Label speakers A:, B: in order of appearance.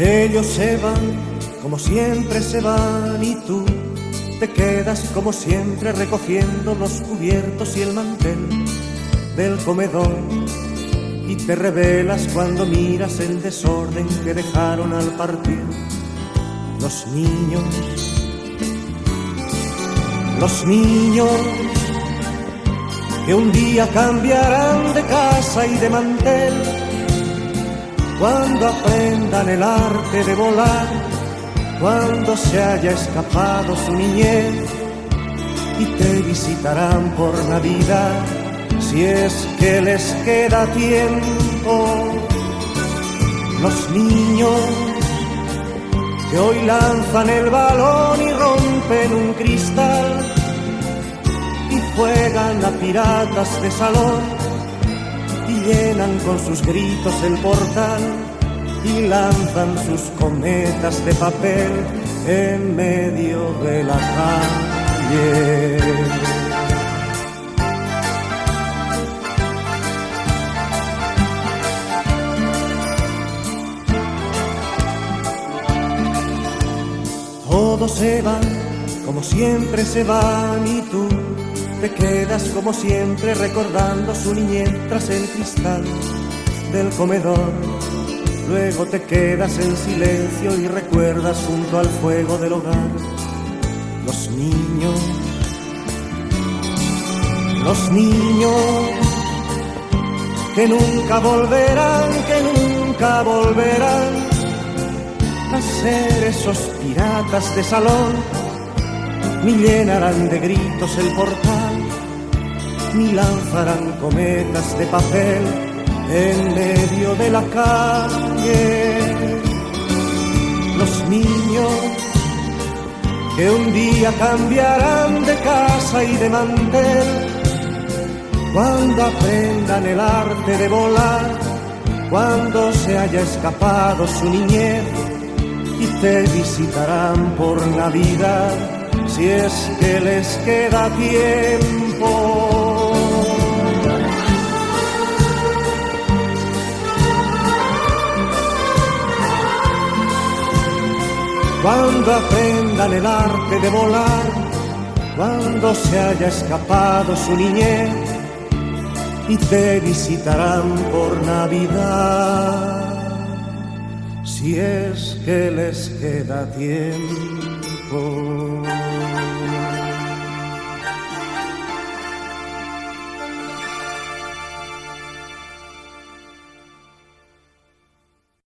A: Ellos se van como siempre se van y tú te quedas como siempre recogiendo los cubiertos y el mantel del comedor y te revelas cuando miras el desorden que dejaron al partir los niños. Los niños que un día cambiarán de casa y de mantel cuando aprendan el arte de volar, cuando se haya escapado su niñez y te visitarán por Navidad si es que les queda tiempo. Los niños que hoy lanzan el balón y rompen un cristal y juegan a piratas de salón llenan con sus gritos el portal y lanzan sus cometas de papel en medio de la calle. Todos se van, como siempre se van, y tú te quedas como siempre recordando su niñez tras el cristal del comedor. Luego te quedas en silencio y recuerdas junto al fuego del hogar los niños, los niños que nunca volverán, que nunca volverán a ser esos piratas de salón, ni llenarán de gritos el portal, ni lanzarán cometas de papel en medio de la calle. Los niños que un día cambiarán de casa y de mantel, cuando aprendan el arte de volar, cuando se haya escapado su niñez y te visitarán por Navidad si es que les queda tiempo. Cuando aprendan el arte de volar, cuando se haya escapado su niñez y te visitarán por Navidad si es que les queda tiempo.